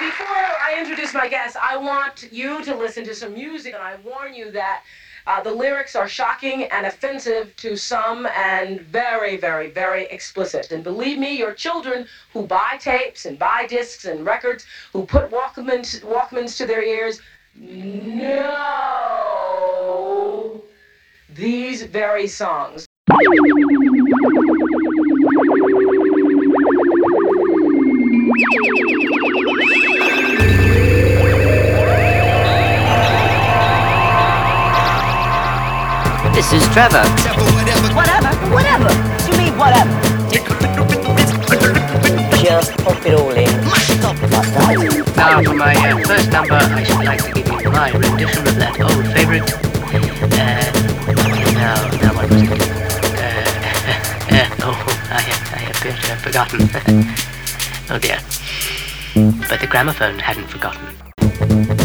before I introduce my guest, I want you to listen to some music, and I warn you that uh, the lyrics are shocking and offensive to some and very, very, very explicit. And believe me, your children who buy tapes and buy discs and records, who put Walkmans, Walkmans to their ears, know these very songs. This is Trevor. Whatever, whatever. You mean whatever? Just pop it all in. Now, for my uh, first number, I should like to give you my rendition of that old favorite. Uh, now, now what was it? Uh, uh, oh, I, I appear to have forgotten. oh dear. But the gramophone hadn't forgotten.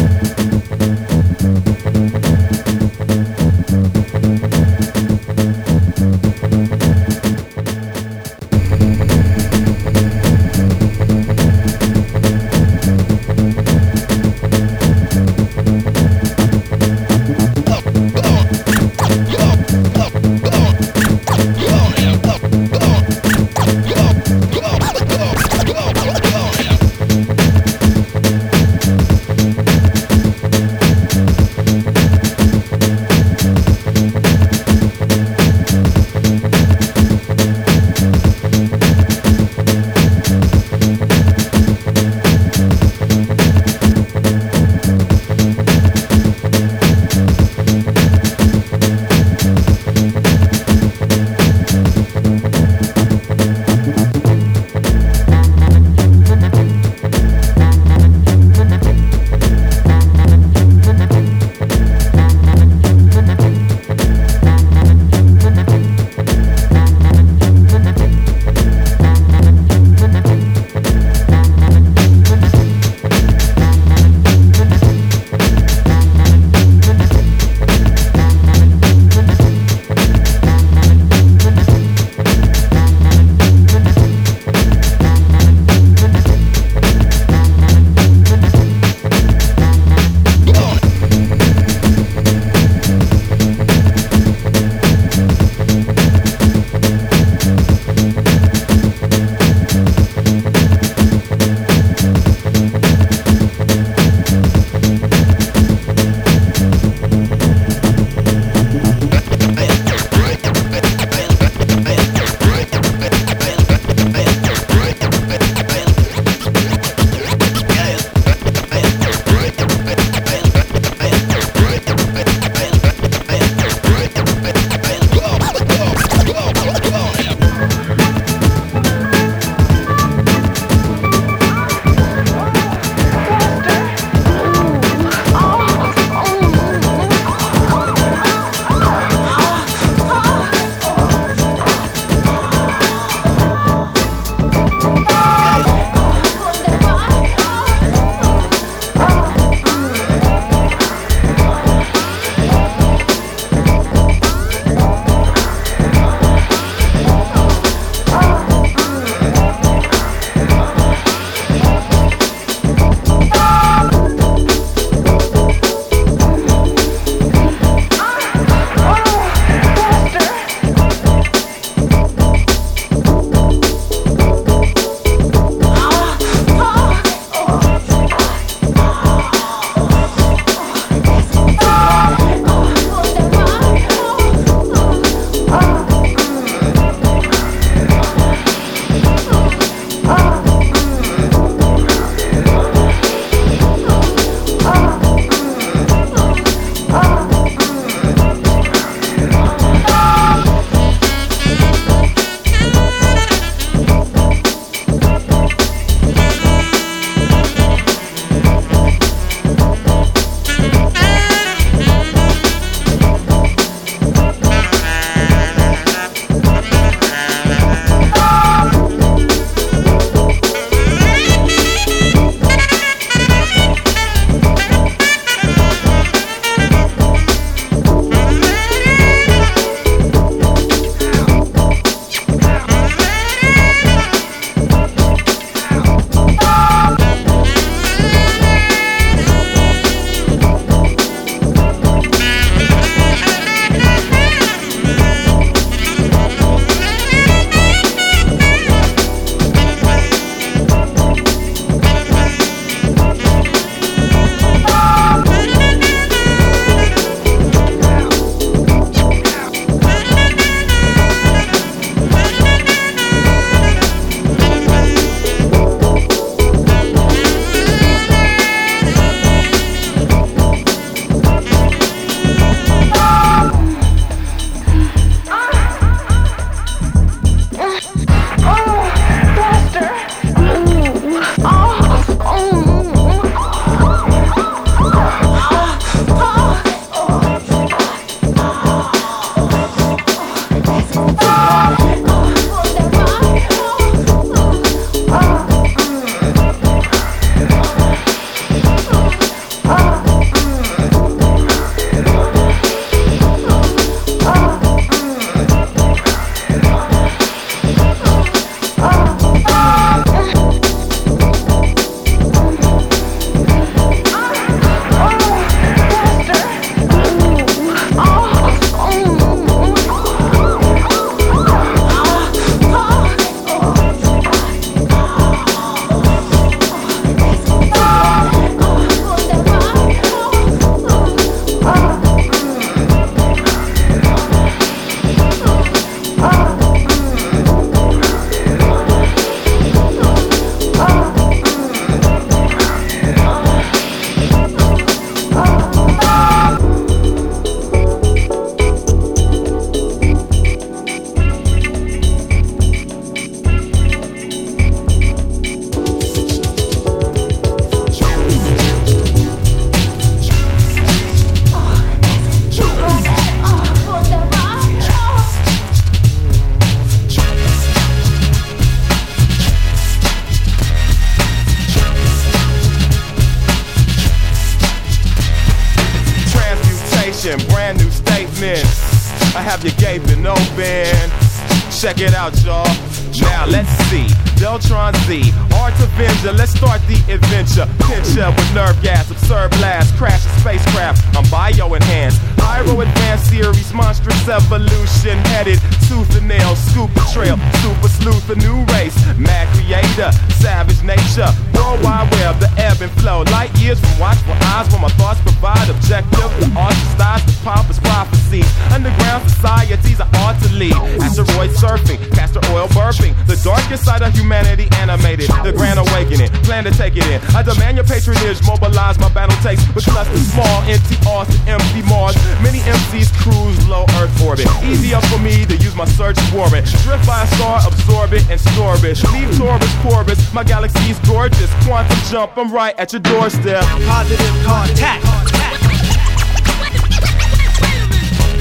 Flow, light years from watchful eyes where my thoughts provide objective, the ostracize the pompous prophecies, underground societies are ought to lead, asteroid surfing, castor oil burping, the darkest side of humanity animated, the grand awakening, plan to take it in, I demand your patronage, mobilize my battle takes, with clusters small, empty Austin, empty Mars, Many MCs cruise low Earth orbit. Easier for me to use my search warrant. Drift by a star, absorb it and store it. Leave Taurus, Corvus, my galaxy's gorgeous. Quantum jump, I'm right at your doorstep. Positive contact.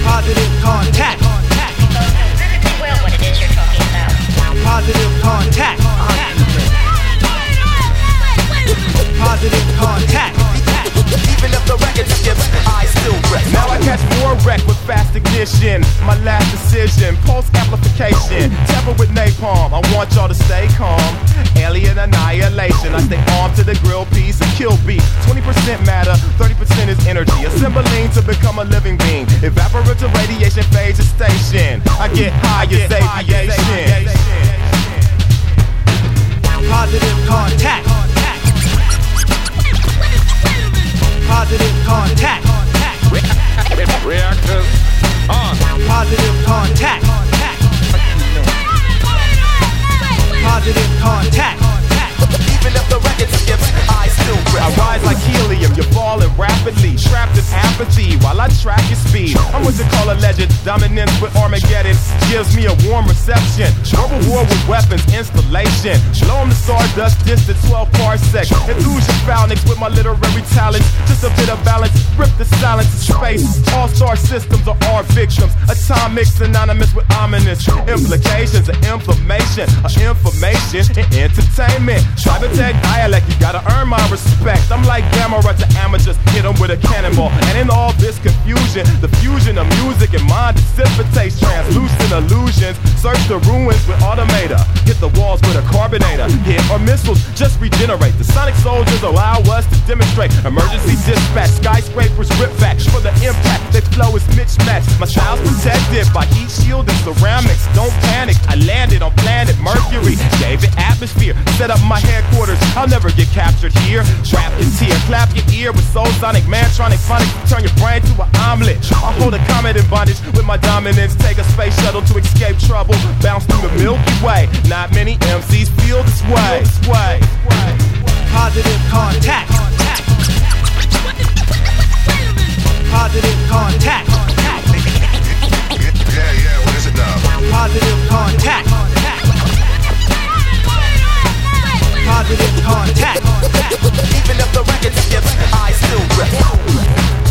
Positive contact. Positive contact. Positive contact. Even if the record skips, I still rest. Now I catch more wreck with fast ignition. My last decision, pulse amplification. Temper with napalm. I want y'all to stay calm. Alien annihilation. I stay armed to the grill piece and kill beat. 20% matter, 30% is energy. Assembling to become a living being. Evaporative radiation phase a station. I get high as aviation. Positive contact. Positive contact. Reactors on. Positive contact. Positive contact. If the record skips, I still grip. I rise like helium, you're falling rapidly. Trapped in apathy while I track your speed. I'm what you call a legend. Dominance with Armageddon gives me a warm reception. Verbal war with weapons installation. Blow the sawdust distance 12 parsecs. Illusion phalanx with my literary talents. Just a bit of balance. Rip the silence of space. All star systems are our victims. Atomic synonymous with ominous implications of inflammation, of information and entertainment. Tech dialect, you gotta earn my respect. I'm like Gamma to amateurs, hit them with a cannonball. And in all this confusion, the fusion of music and mind dissipates translucent illusions. Search the ruins with automator, hit the walls with a carbonator. Hit or missiles just regenerate. The sonic soldiers allow us to demonstrate emergency dispatch. Skyscrapers rip back for the impact. They flow is mismatched. My style's protected by heat shield and ceramics. Don't panic, I landed on planet Mercury. Gave it atmosphere, set up my headquarters I'll never get captured here. Rap your tear, clap your ear with soul sonic, Mantronik phonics. Turn your brain to an omelet. I'll hold a comet in bondage with my dominance. Take a space shuttle to escape trouble. Bounce through the Milky Way. Not many MCs feel this way. This way. Positive contact. Positive contact. Yeah, yeah, what is it now? Positive contact. Positive contact. Even if the record skips, I still rip.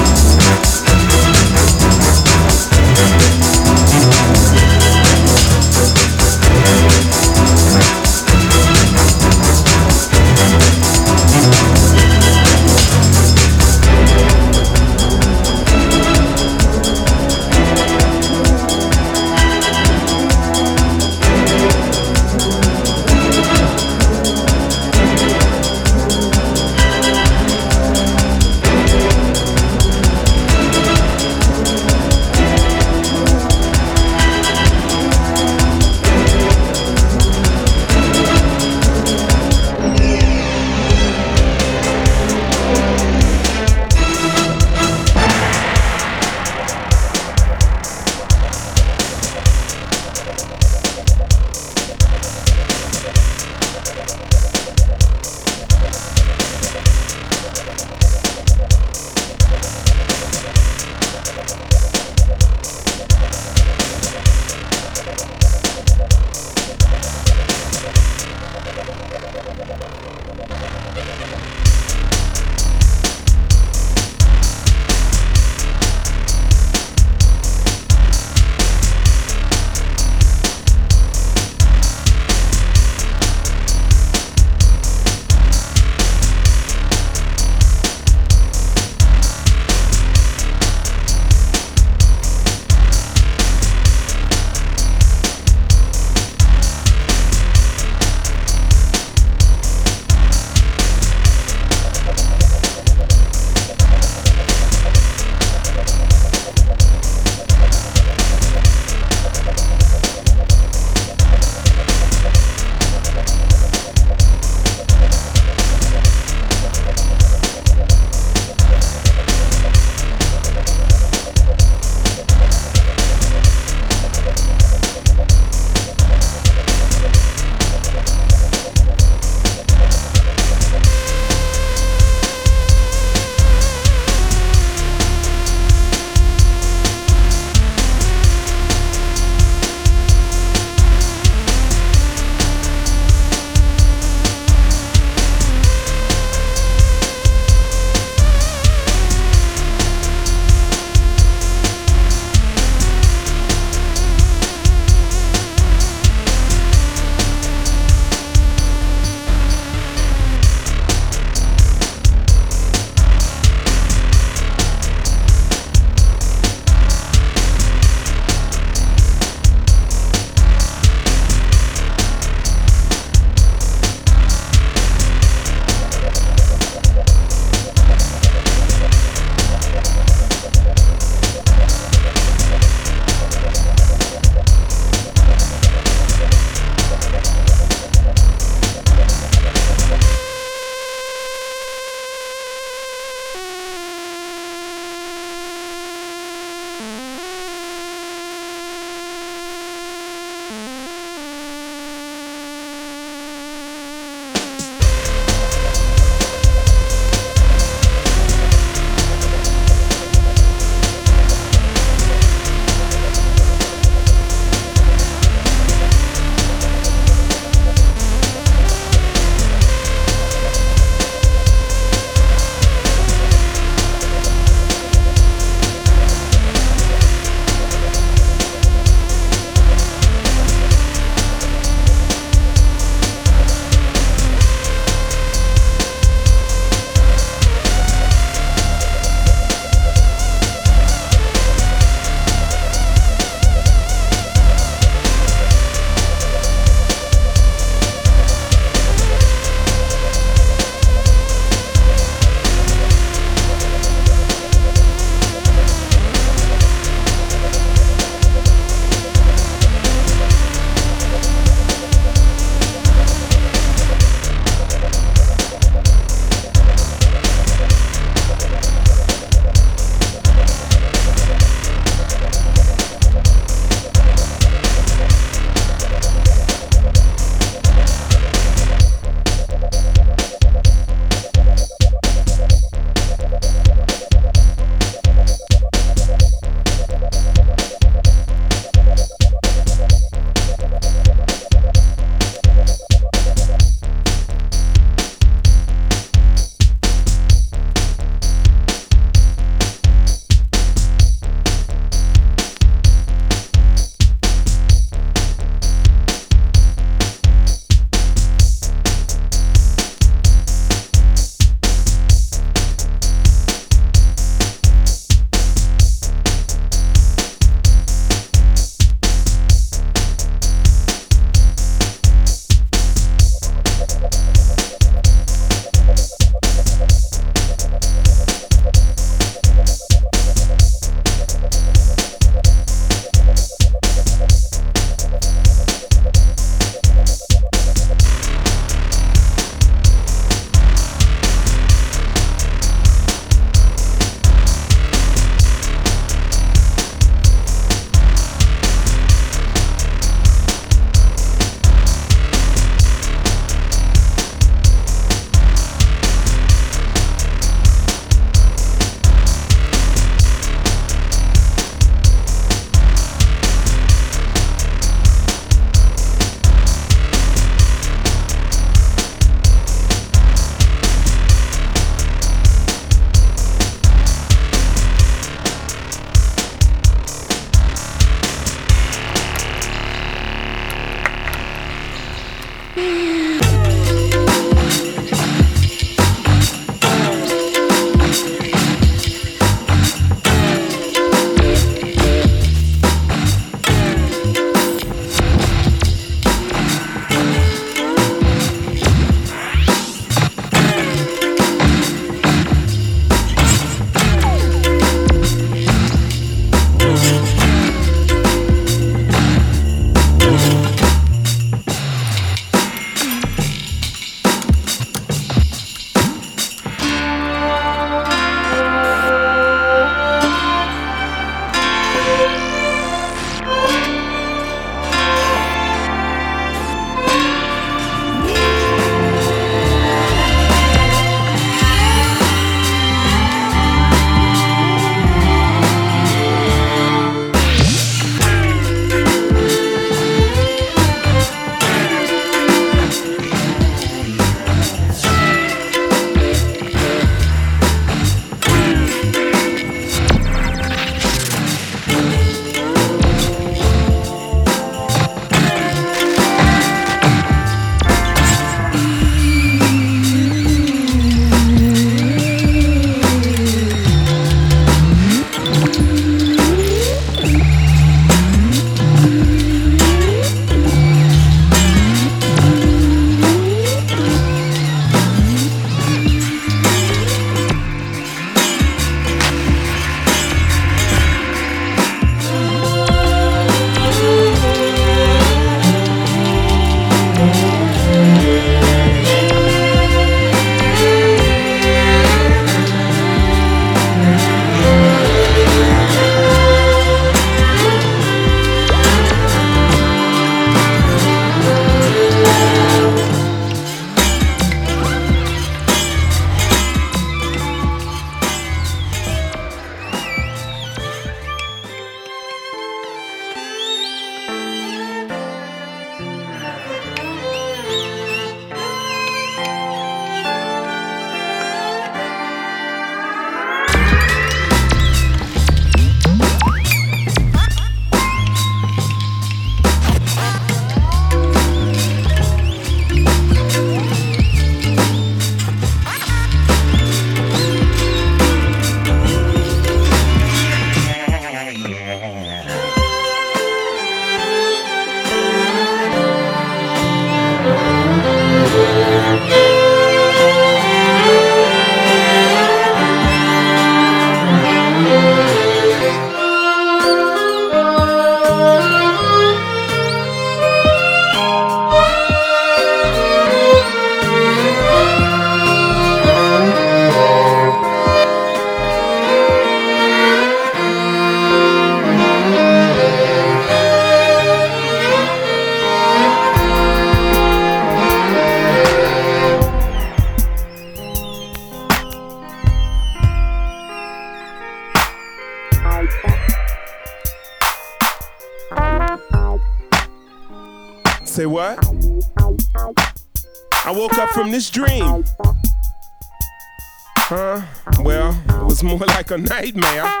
A nightmare.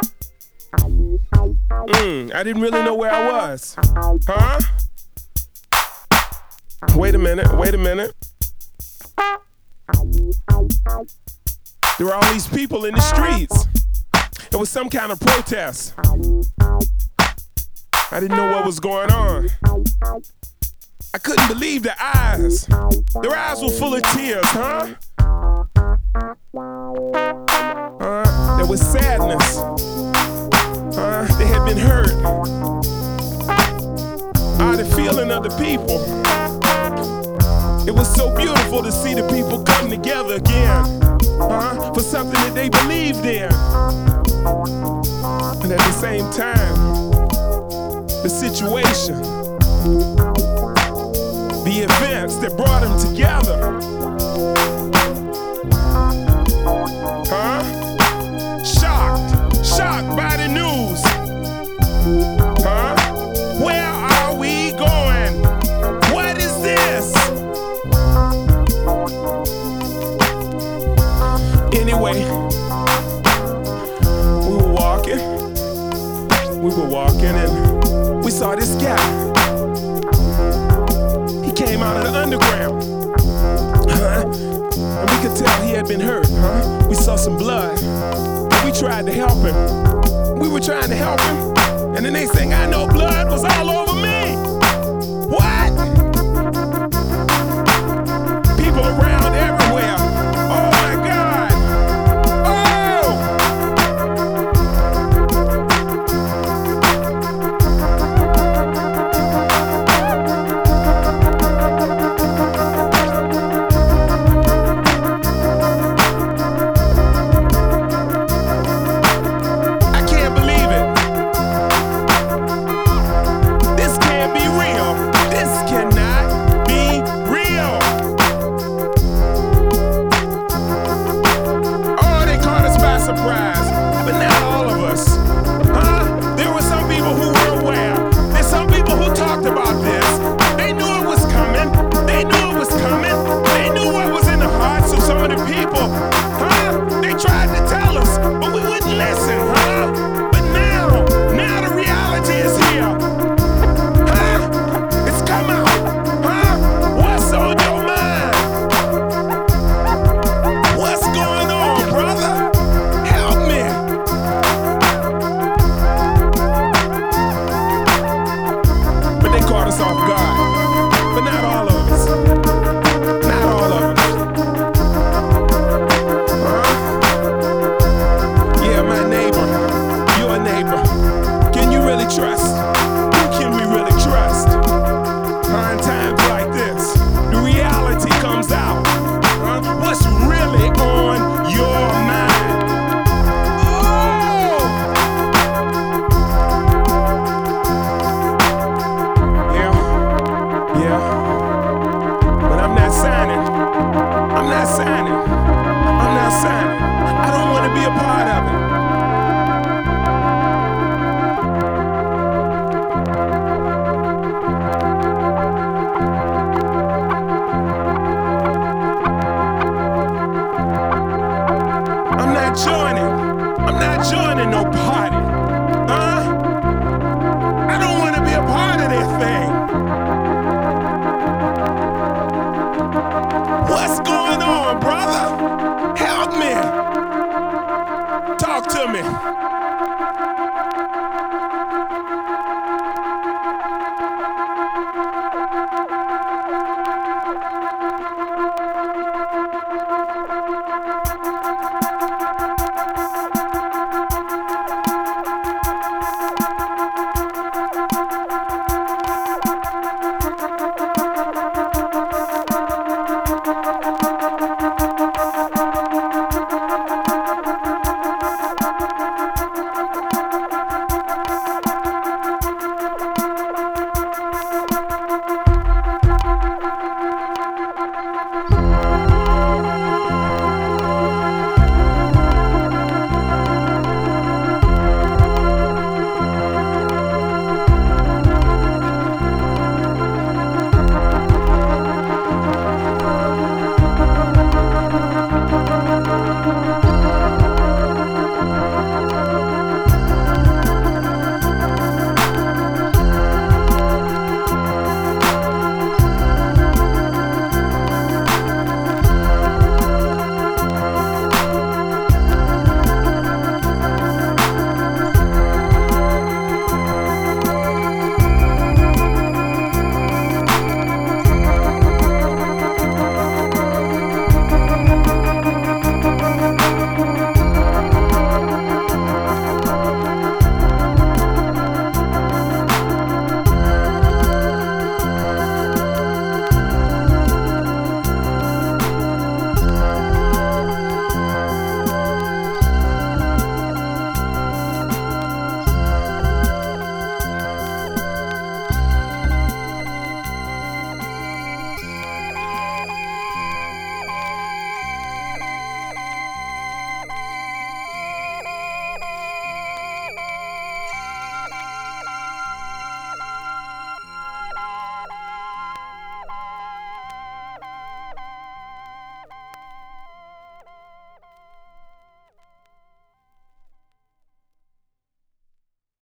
Mm, I didn't really know where I was. Huh? Wait a minute, wait a minute. There were all these people in the streets. It was some kind of protest. I didn't know what was going on. I couldn't believe their eyes. Their eyes were full of tears, huh? There was sadness. Uh, they had been hurt. Ah, the feeling of the people. It was so beautiful to see the people come together again uh, for something that they believed in. And at the same time, the situation, the events that brought them together. Guy. He came out of the underground. Huh? And we could tell he had been hurt, huh? We saw some blood. And we tried to help him. We were trying to help him. And the next thing I know, blood was all over me. What? People around